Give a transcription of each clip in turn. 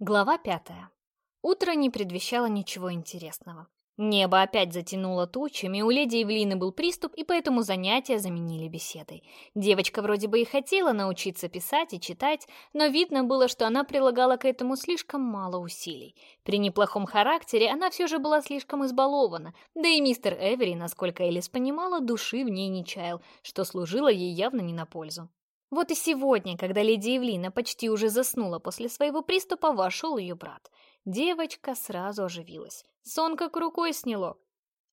Глава пятая. Утро не предвещало ничего интересного. Небо опять затянуло тучами, у леди Евлины был приступ, и поэтому занятия заменили беседой. Девочка вроде бы и хотела научиться писать и читать, но видно было, что она прилагала к этому слишком мало усилий. При неплохом характере она все же была слишком избалована, да и мистер Эвери, насколько Элис понимала, души в ней не чаял, что служило ей явно не на пользу. Вот и сегодня, когда леди Евлина почти уже заснула после своего приступа, вошел ее брат. Девочка сразу оживилась. Сон как рукой сняло.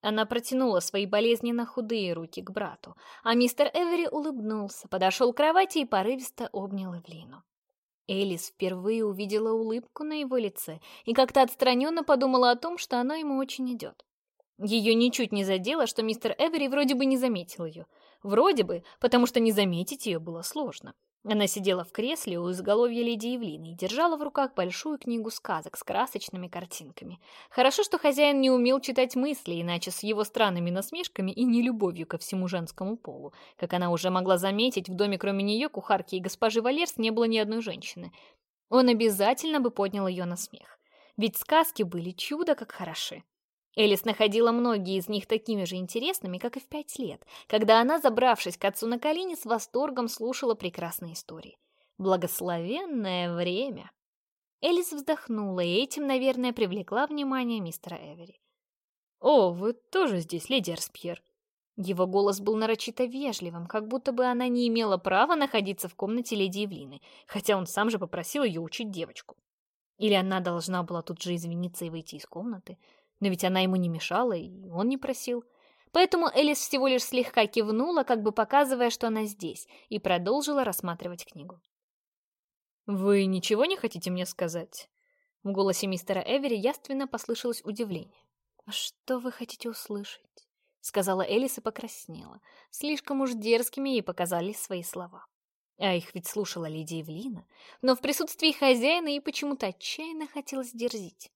Она протянула свои болезненно худые руки к брату, а мистер Эвери улыбнулся, подошел к кровати и порывисто обнял Эвлину. Элис впервые увидела улыбку на его лице и как-то отстраненно подумала о том, что она ему очень идет. Ее ничуть не задело, что мистер Эвери вроде бы не заметил ее. Вроде бы, потому что не заметить ее было сложно. Она сидела в кресле у изголовья леди Евлины и держала в руках большую книгу сказок с красочными картинками. Хорошо, что хозяин не умел читать мысли, иначе с его странными насмешками и нелюбовью ко всему женскому полу. Как она уже могла заметить, в доме кроме нее, кухарки и госпожи Валерс не было ни одной женщины. Он обязательно бы поднял ее на смех. Ведь сказки были чудо как хороши. Элис находила многие из них такими же интересными, как и в пять лет, когда она, забравшись к отцу на колени, с восторгом слушала прекрасные истории. Благословенное время! Элис вздохнула, и этим, наверное, привлекла внимание мистера Эвери. «О, вы тоже здесь, леди Арспьер?» Его голос был нарочито вежливым, как будто бы она не имела права находиться в комнате леди Евлины, хотя он сам же попросил ее учить девочку. Или она должна была тут же извиниться и выйти из комнаты. Но ведь она ему не мешала, и он не просил. Поэтому Элис всего лишь слегка кивнула, как бы показывая, что она здесь, и продолжила рассматривать книгу. «Вы ничего не хотите мне сказать?» В голосе мистера Эвери яственно послышалось удивление. «А «Что вы хотите услышать?» Сказала Элис и покраснела. Слишком уж дерзкими ей показались свои слова. А их ведь слушала леди Евлина, но в присутствии хозяина ей почему-то отчаянно хотелось дерзить.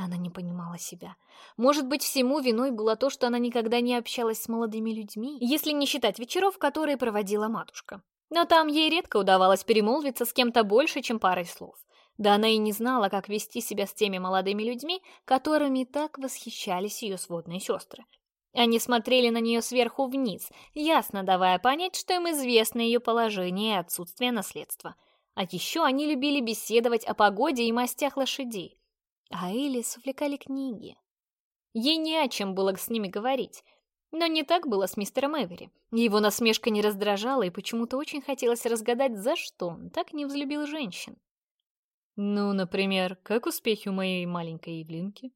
Она не понимала себя. Может быть, всему виной было то, что она никогда не общалась с молодыми людьми, если не считать вечеров, которые проводила матушка. Но там ей редко удавалось перемолвиться с кем-то больше, чем парой слов. Да она и не знала, как вести себя с теми молодыми людьми, которыми так восхищались ее сводные сестры. Они смотрели на нее сверху вниз, ясно давая понять, что им известно ее положение и отсутствие наследства. А еще они любили беседовать о погоде и мастях лошадей. А Элис увлекали книги. Ей не о чем было с ними говорить. Но не так было с мистером Эвери. Его насмешка не раздражала, и почему-то очень хотелось разгадать, за что он так не взлюбил женщин. «Ну, например, как успехи у моей маленькой Евлинки?»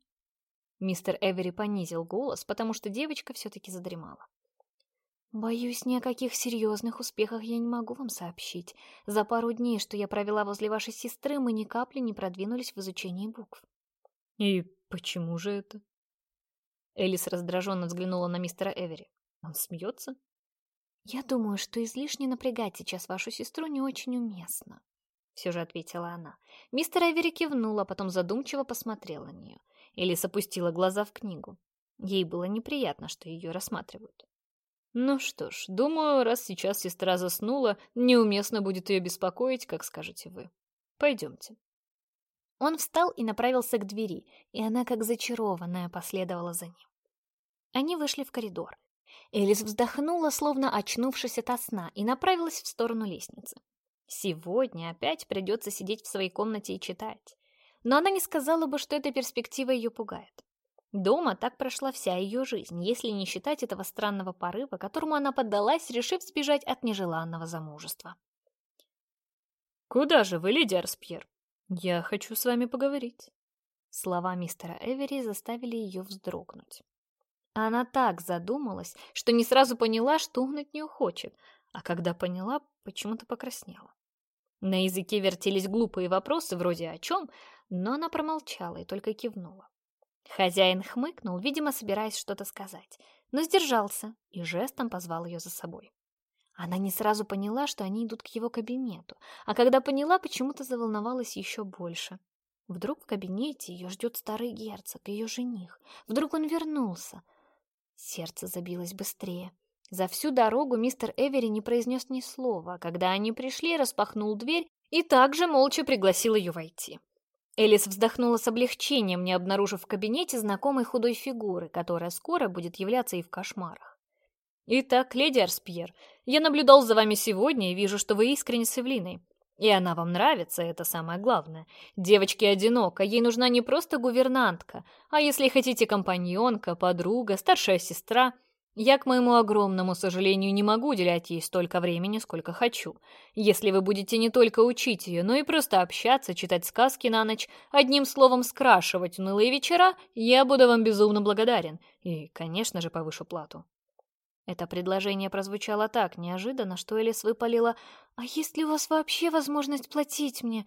Мистер Эвери понизил голос, потому что девочка все-таки задремала. «Боюсь, ни о каких серьезных успехах я не могу вам сообщить. За пару дней, что я провела возле вашей сестры, мы ни капли не продвинулись в изучении букв. «И почему же это?» Элис раздраженно взглянула на мистера Эвери. «Он смеется?» «Я думаю, что излишне напрягать сейчас вашу сестру не очень уместно», — все же ответила она. Мистер Эвери кивнула, потом задумчиво посмотрела на нее. Элис опустила глаза в книгу. Ей было неприятно, что ее рассматривают. «Ну что ж, думаю, раз сейчас сестра заснула, неуместно будет ее беспокоить, как скажете вы. Пойдемте». Он встал и направился к двери, и она, как зачарованная, последовала за ним. Они вышли в коридор. Элис вздохнула, словно очнувшись ото сна, и направилась в сторону лестницы. Сегодня опять придется сидеть в своей комнате и читать. Но она не сказала бы, что эта перспектива ее пугает. Дома так прошла вся ее жизнь, если не считать этого странного порыва, которому она поддалась, решив сбежать от нежеланного замужества. «Куда же вы, леди Арспьер?» «Я хочу с вами поговорить». Слова мистера Эвери заставили ее вздрогнуть. Она так задумалась, что не сразу поняла, что он от нее хочет, а когда поняла, почему-то покраснела. На языке вертелись глупые вопросы вроде «о чем?», но она промолчала и только кивнула. Хозяин хмыкнул, видимо, собираясь что-то сказать, но сдержался и жестом позвал ее за собой. Она не сразу поняла, что они идут к его кабинету, а когда поняла, почему-то заволновалась еще больше. Вдруг в кабинете ее ждет старый герцог, ее жених. Вдруг он вернулся. Сердце забилось быстрее. За всю дорогу мистер Эвери не произнес ни слова, когда они пришли, распахнул дверь и также молча пригласил ее войти. Элис вздохнула с облегчением, не обнаружив в кабинете знакомой худой фигуры, которая скоро будет являться и в кошмарах. «Итак, леди Арспьер, я наблюдал за вами сегодня и вижу, что вы искренне с Эвлиной. И она вам нравится, это самое главное. Девочке одиноко, ей нужна не просто гувернантка, а если хотите компаньонка, подруга, старшая сестра. Я, к моему огромному сожалению, не могу уделять ей столько времени, сколько хочу. Если вы будете не только учить ее, но и просто общаться, читать сказки на ночь, одним словом скрашивать унылые вечера, я буду вам безумно благодарен. И, конечно же, повышу плату. Это предложение прозвучало так неожиданно, что Элис выпалила «А есть ли у вас вообще возможность платить мне?»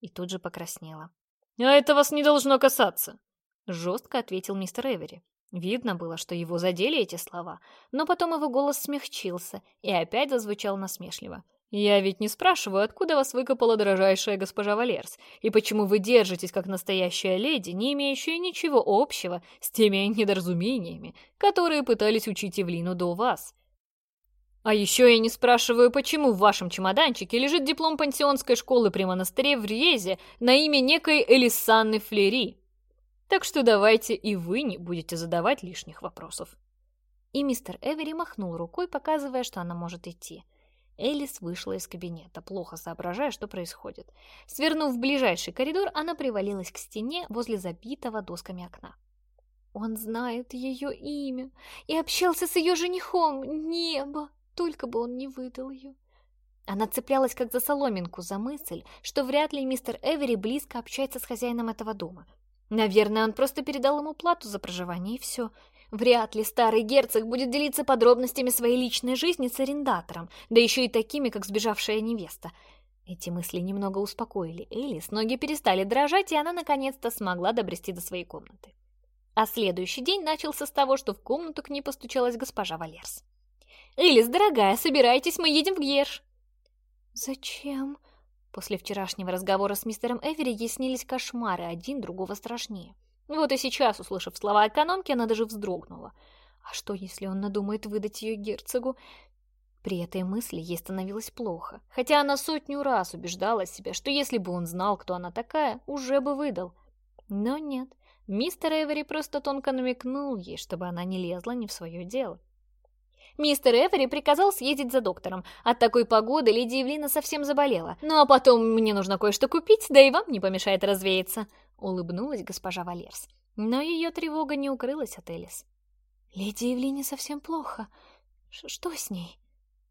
и тут же покраснела. «А это вас не должно касаться», — жестко ответил мистер Эвери. Видно было, что его задели эти слова, но потом его голос смягчился и опять зазвучал насмешливо. «Я ведь не спрашиваю, откуда вас выкопала дорожайшая госпожа Валерс, и почему вы держитесь как настоящая леди, не имеющая ничего общего с теми недоразумениями, которые пытались учить Евлину до вас. А еще я не спрашиваю, почему в вашем чемоданчике лежит диплом пансионской школы при монастыре в Резе на имя некой Элисанны Флери. Так что давайте и вы не будете задавать лишних вопросов». И мистер Эвери махнул рукой, показывая, что она может идти. Элис вышла из кабинета, плохо соображая, что происходит. Свернув в ближайший коридор, она привалилась к стене возле забитого досками окна. Он знает ее имя и общался с ее женихом. Небо! Только бы он не выдал ее. Она цеплялась как за соломинку, за мысль, что вряд ли мистер Эвери близко общается с хозяином этого дома. Наверное, он просто передал ему плату за проживание, и все. Вряд ли старый герцог будет делиться подробностями своей личной жизни с арендатором, да еще и такими, как сбежавшая невеста. Эти мысли немного успокоили Элис, ноги перестали дрожать, и она наконец-то смогла добрести до своей комнаты. А следующий день начался с того, что в комнату к ней постучалась госпожа Валерс. «Элис, дорогая, собирайтесь, мы едем в Герш!» «Зачем?» После вчерашнего разговора с мистером Эвери ей снились кошмары, один другого страшнее. Вот и сейчас, услышав слова экономки, она даже вздрогнула. А что, если он надумает выдать ее герцогу? При этой мысли ей становилось плохо, хотя она сотню раз убеждала себя, что если бы он знал, кто она такая, уже бы выдал. Но нет, мистер Эвери просто тонко намекнул ей, чтобы она не лезла не в свое дело. Мистер Эвери приказал съездить за доктором. От такой погоды леди Евлина совсем заболела. Ну а потом мне нужно кое-что купить, да и вам не помешает развеяться. Улыбнулась госпожа Валерс. Но ее тревога не укрылась от Элис. Леди Евлине совсем плохо. Ш что с ней?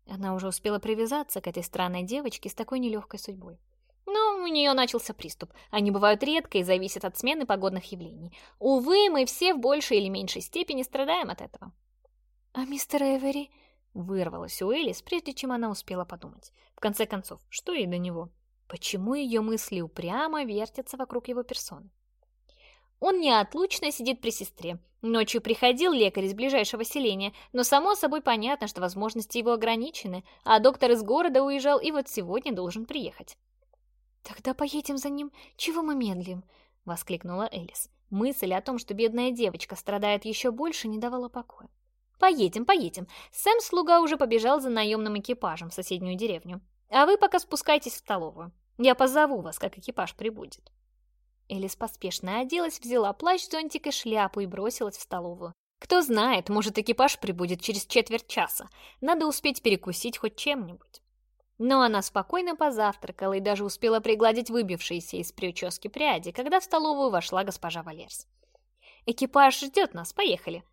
Она уже успела привязаться к этой странной девочке с такой нелегкой судьбой. Но у нее начался приступ. Они бывают редко и зависят от смены погодных явлений. Увы, мы все в большей или меньшей степени страдаем от этого. «А мистер Эвери?» Вырвалась у Элис, прежде чем она успела подумать. В конце концов, что ей до него? Почему ее мысли упрямо вертятся вокруг его персоны? Он неотлучно сидит при сестре. Ночью приходил лекарь из ближайшего селения, но само собой понятно, что возможности его ограничены, а доктор из города уезжал и вот сегодня должен приехать. «Тогда поедем за ним. Чего мы медлим?» — воскликнула Элис. Мысль о том, что бедная девочка страдает еще больше, не давала покоя. «Поедем, поедем. Сэм-слуга уже побежал за наемным экипажем в соседнюю деревню. А вы пока спускайтесь в столовую. Я позову вас, как экипаж прибудет». Элис поспешно оделась, взяла плащ, зонтик и шляпу и бросилась в столовую. Кто знает, может, экипаж прибудет через четверть часа. Надо успеть перекусить хоть чем-нибудь. Но она спокойно позавтракала и даже успела пригладить выбившиеся из прически пряди, когда в столовую вошла госпожа Валерс. «Экипаж ждет нас, поехали!»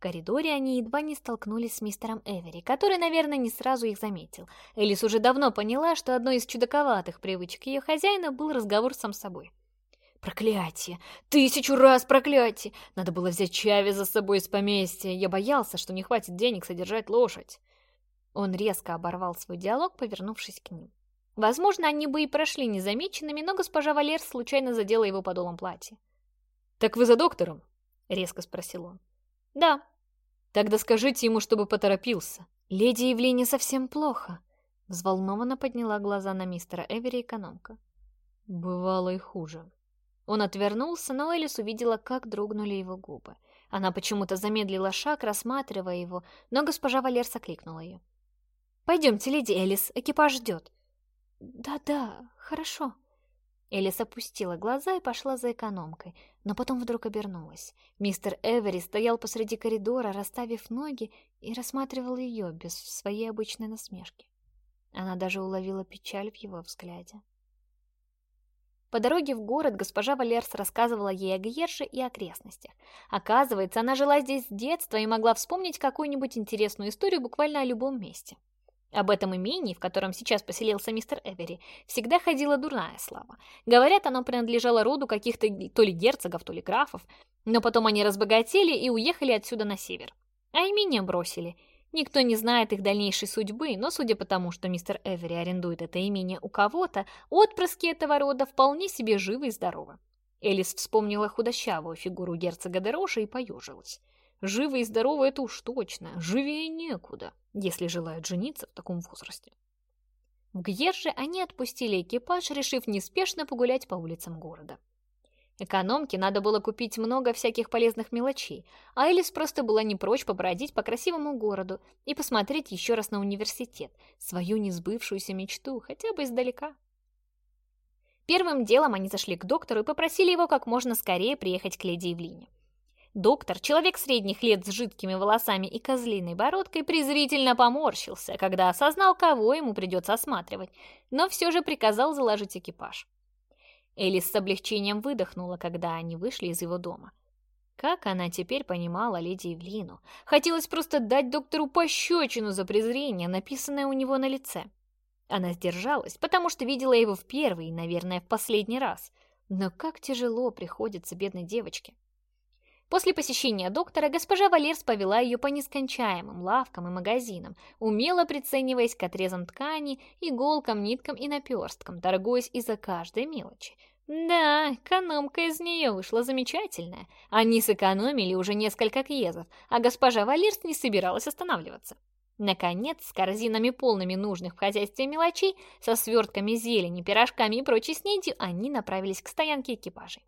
В коридоре они едва не столкнулись с мистером Эвери, который, наверное, не сразу их заметил. Элис уже давно поняла, что одной из чудаковатых привычек ее хозяина был разговор сам с собой. «Проклятие! Тысячу раз проклятие! Надо было взять Чави за собой из поместья. Я боялся, что не хватит денег содержать лошадь». Он резко оборвал свой диалог, повернувшись к ним. Возможно, они бы и прошли незамеченными, но госпожа Валер случайно задела его подолом платья. «Так вы за доктором?» — резко спросил он. «Да», Тогда скажите ему, чтобы поторопился. Леди Евлине совсем плохо. Взволнованно подняла глаза на мистера Эвери экономка. Бывало и хуже. Он отвернулся, но Элис увидела, как дрогнули его губы. Она почему-то замедлила шаг, рассматривая его, но госпожа Валерс окликнула ее. «Пойдемте, леди Элис, экипаж ждет». «Да-да, хорошо». Элис опустила глаза и пошла за экономкой, но потом вдруг обернулась. Мистер Эвери стоял посреди коридора, расставив ноги, и рассматривал ее без своей обычной насмешки. Она даже уловила печаль в его взгляде. По дороге в город госпожа Валерс рассказывала ей о Гьерше и окрестностях. Оказывается, она жила здесь с детства и могла вспомнить какую-нибудь интересную историю буквально о любом месте. Об этом имении, в котором сейчас поселился мистер Эвери, всегда ходила дурная слава. Говорят, оно принадлежало роду каких-то то ли герцогов, то ли графов, но потом они разбогатели и уехали отсюда на север. А имение бросили. Никто не знает их дальнейшей судьбы, но судя по тому, что мистер Эвери арендует это имение у кого-то, отпрыски этого рода вполне себе живы и здоровы. Элис вспомнила худощавую фигуру герцога Дероша и поежилась. Живы и здоровы это уж точно, живее некуда, если желают жениться в таком возрасте. В Гьерже они отпустили экипаж, решив неспешно погулять по улицам города. Экономке надо было купить много всяких полезных мелочей, а Элис просто была не прочь побродить по красивому городу и посмотреть еще раз на университет, свою несбывшуюся мечту, хотя бы издалека. Первым делом они зашли к доктору и попросили его как можно скорее приехать к леди Евлине. Доктор, человек средних лет с жидкими волосами и козлиной бородкой, презрительно поморщился, когда осознал, кого ему придется осматривать, но все же приказал заложить экипаж. Элис с облегчением выдохнула, когда они вышли из его дома. Как она теперь понимала леди Евлину? Хотелось просто дать доктору пощечину за презрение, написанное у него на лице. Она сдержалась, потому что видела его в первый и, наверное, в последний раз. Но как тяжело приходится бедной девочке. После посещения доктора госпожа Валерс повела ее по нескончаемым лавкам и магазинам, умело прицениваясь к отрезам ткани, иголкам, ниткам и наперсткам, торгуясь из-за каждой мелочи. Да, экономка из нее вышла замечательная. Они сэкономили уже несколько кьезов, а госпожа Валерс не собиралась останавливаться. Наконец, с корзинами полными нужных в хозяйстве мелочей, со свертками зелени, пирожками и прочей снедью, они направились к стоянке экипажей.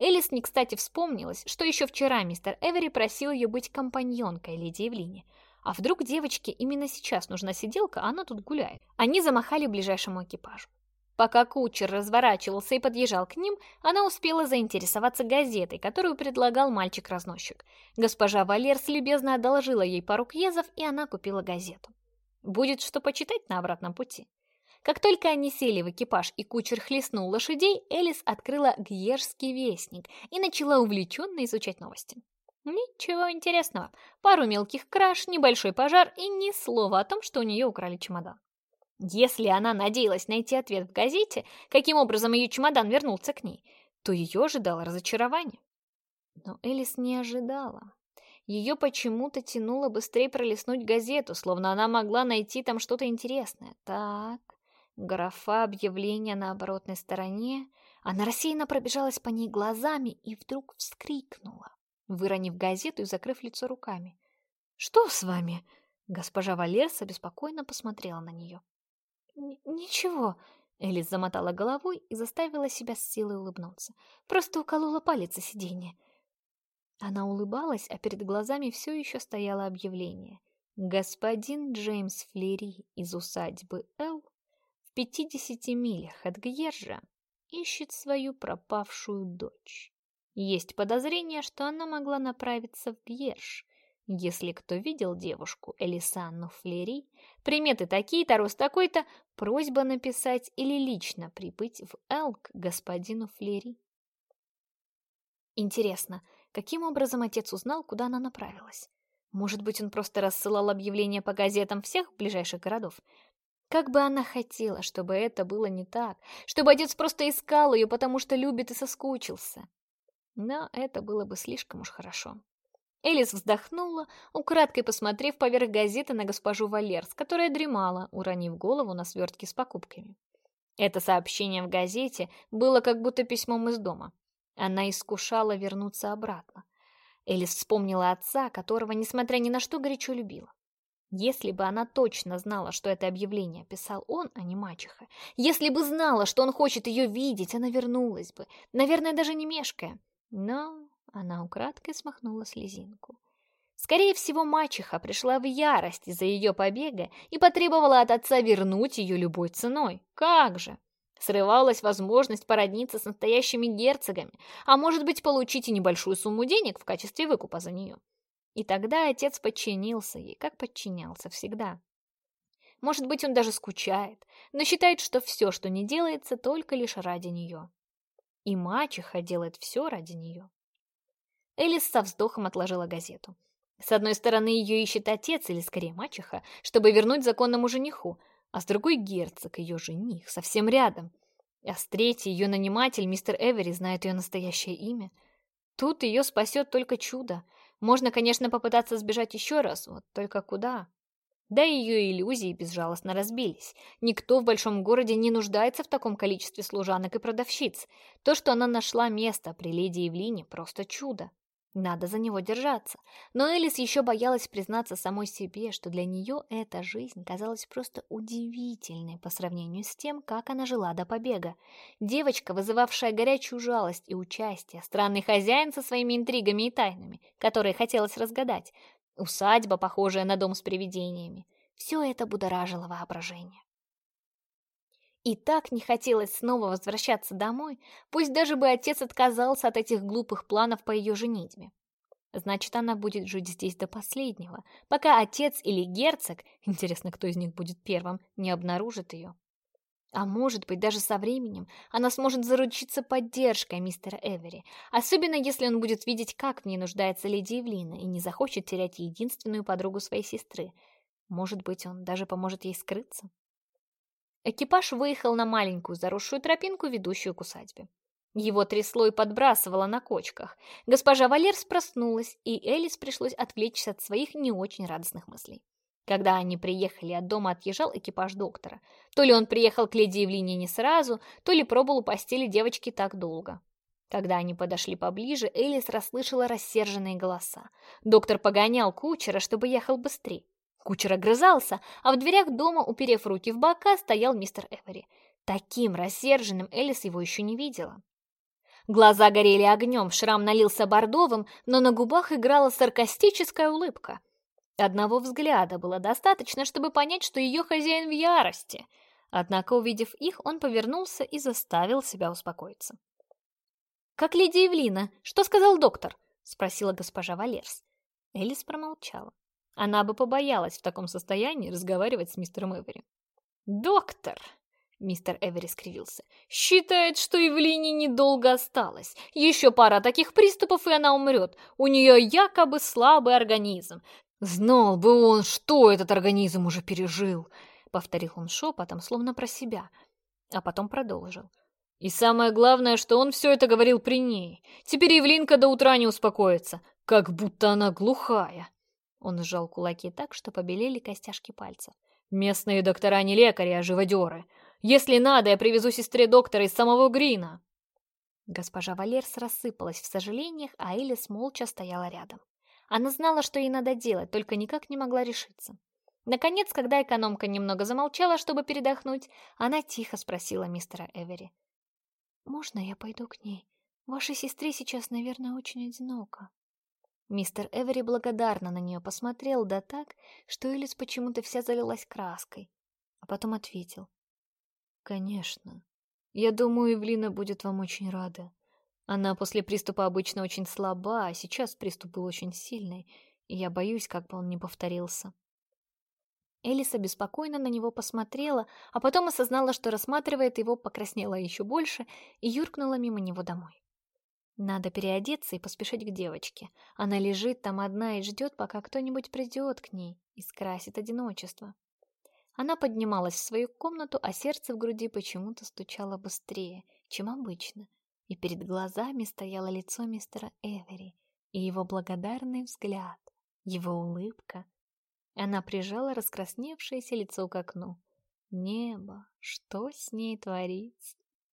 Элис не кстати вспомнилась, что еще вчера мистер Эвери просил ее быть компаньонкой леди Евлине. А вдруг девочке именно сейчас нужна сиделка, а она тут гуляет? Они замахали ближайшему экипажу. Пока кучер разворачивался и подъезжал к ним, она успела заинтересоваться газетой, которую предлагал мальчик-разносчик. Госпожа Валерс любезно одолжила ей пару кьезов, и она купила газету. Будет что почитать на обратном пути. Как только они сели в экипаж и кучер хлестнул лошадей, Элис открыла Гьержский вестник и начала увлеченно изучать новости. Ничего интересного. Пару мелких краж, небольшой пожар и ни слова о том, что у нее украли чемодан. Если она надеялась найти ответ в газете, каким образом ее чемодан вернулся к ней, то ее ожидало разочарование. Но Элис не ожидала. Ее почему-то тянуло быстрее пролистнуть газету, словно она могла найти там что-то интересное. Так, Графа объявления на оборотной стороне. Она рассеянно пробежалась по ней глазами и вдруг вскрикнула, выронив газету и закрыв лицо руками. «Что с вами?» Госпожа Валерса беспокойно посмотрела на нее. «Ничего», — Элис замотала головой и заставила себя с силой улыбнуться. «Просто уколола палец о сиденье». Она улыбалась, а перед глазами все еще стояло объявление. «Господин Джеймс Флери из усадьбы Эл в пятидесяти милях от Гьержа ищет свою пропавшую дочь. Есть подозрение, что она могла направиться в Гьерж. Если кто видел девушку Элисанну Флери, приметы такие-то, рост такой-то, просьба написать или лично прибыть в Элк господину Флери. Интересно, каким образом отец узнал, куда она направилась? Может быть, он просто рассылал объявления по газетам всех ближайших городов? Как бы она хотела, чтобы это было не так, чтобы отец просто искал ее, потому что любит и соскучился. Но это было бы слишком уж хорошо. Элис вздохнула, украдкой посмотрев поверх газеты на госпожу Валерс, которая дремала, уронив голову на свертки с покупками. Это сообщение в газете было как будто письмом из дома. Она искушала вернуться обратно. Элис вспомнила отца, которого, несмотря ни на что, горячо любила. Если бы она точно знала, что это объявление писал он, а не мачеха, если бы знала, что он хочет ее видеть, она вернулась бы, наверное, даже не мешкая. Но она украдкой смахнула слезинку. Скорее всего, мачеха пришла в ярость из-за ее побега и потребовала от отца вернуть ее любой ценой. Как же! Срывалась возможность породниться с настоящими герцогами, а может быть получить и небольшую сумму денег в качестве выкупа за нее. И тогда отец подчинился ей, как подчинялся всегда. Может быть, он даже скучает, но считает, что все, что не делается, только лишь ради нее. И мачеха делает все ради нее. Элис со вздохом отложила газету. С одной стороны, ее ищет отец, или скорее мачеха, чтобы вернуть законному жениху, а с другой герцог, ее жених, совсем рядом. А с третьей ее наниматель, мистер Эвери, знает ее настоящее имя. Тут ее спасет только чудо. Можно, конечно, попытаться сбежать еще раз, вот только куда? Да и ее иллюзии безжалостно разбились. Никто в большом городе не нуждается в таком количестве служанок и продавщиц. То, что она нашла место при леди Евлине, просто чудо. Надо за него держаться. Но Элис еще боялась признаться самой себе, что для нее эта жизнь казалась просто удивительной по сравнению с тем, как она жила до побега. Девочка, вызывавшая горячую жалость и участие, странный хозяин со своими интригами и тайнами, которые хотелось разгадать, усадьба, похожая на дом с привидениями. Все это будоражило воображение. И так не хотелось снова возвращаться домой, пусть даже бы отец отказался от этих глупых планов по ее женитьбе. Значит, она будет жить здесь до последнего, пока отец или герцог, интересно, кто из них будет первым, не обнаружит ее. А может быть, даже со временем она сможет заручиться поддержкой мистера Эвери, особенно если он будет видеть, как в ней нуждается леди Евлина и не захочет терять единственную подругу своей сестры. Может быть, он даже поможет ей скрыться. Экипаж выехал на маленькую заросшую тропинку, ведущую к усадьбе. Его трясло и подбрасывало на кочках. Госпожа Валерс проснулась, и Элис пришлось отвлечься от своих не очень радостных мыслей. Когда они приехали от дома, отъезжал экипаж доктора. То ли он приехал к леди Евлине не сразу, то ли пробыл у постели девочки так долго. Когда они подошли поближе, Элис расслышала рассерженные голоса. Доктор погонял кучера, чтобы ехал быстрее. Кучер огрызался, а в дверях дома, уперев руки в бока, стоял мистер Эвери. Таким рассерженным Элис его еще не видела. Глаза горели огнем, шрам налился бордовым, но на губах играла саркастическая улыбка. Одного взгляда было достаточно, чтобы понять, что ее хозяин в ярости. Однако, увидев их, он повернулся и заставил себя успокоиться. «Как леди Евлина? Что сказал доктор?» — спросила госпожа Валерс. Элис промолчала. Она бы побоялась в таком состоянии разговаривать с мистером Эвери. «Доктор!» — мистер Эвери скривился. «Считает, что Евлине недолго осталось. Еще пара таких приступов, и она умрет. У нее якобы слабый организм. Знал бы он, что этот организм уже пережил!» Повторил он шепотом, словно про себя, а потом продолжил. И самое главное, что он все это говорил при ней. Теперь Евлинка до утра не успокоится, как будто она глухая. Он сжал кулаки так, что побелели костяшки пальцев. «Местные доктора не лекари, а живодеры. Если надо, я привезу сестре доктора из самого Грина». Госпожа Валерс рассыпалась в сожалениях, а Элис молча стояла рядом. Она знала, что ей надо делать, только никак не могла решиться. Наконец, когда экономка немного замолчала, чтобы передохнуть, она тихо спросила мистера Эвери. «Можно я пойду к ней? Вашей сестре сейчас, наверное, очень одиноко». Мистер Эвери благодарно на нее посмотрел, да так, что Элис почему-то вся залилась краской, а потом ответил. «Конечно. Я думаю, Эвлина будет вам очень рада. Она после приступа обычно очень слаба, а сейчас приступ был очень сильный, и я боюсь, как бы он не повторился». Элиса беспокойно на него посмотрела, а потом осознала, что рассматривает его, покраснела еще больше и юркнула мимо него домой. Надо переодеться и поспешить к девочке. Она лежит там одна и ждет, пока кто-нибудь придет к ней и скрасит одиночество. Она поднималась в свою комнату, а сердце в груди почему-то стучало быстрее, чем обычно, и перед глазами стояло лицо мистера Эвери и его благодарный взгляд, его улыбка. Она прижала раскрасневшееся лицо к окну. Небо, что с ней творится?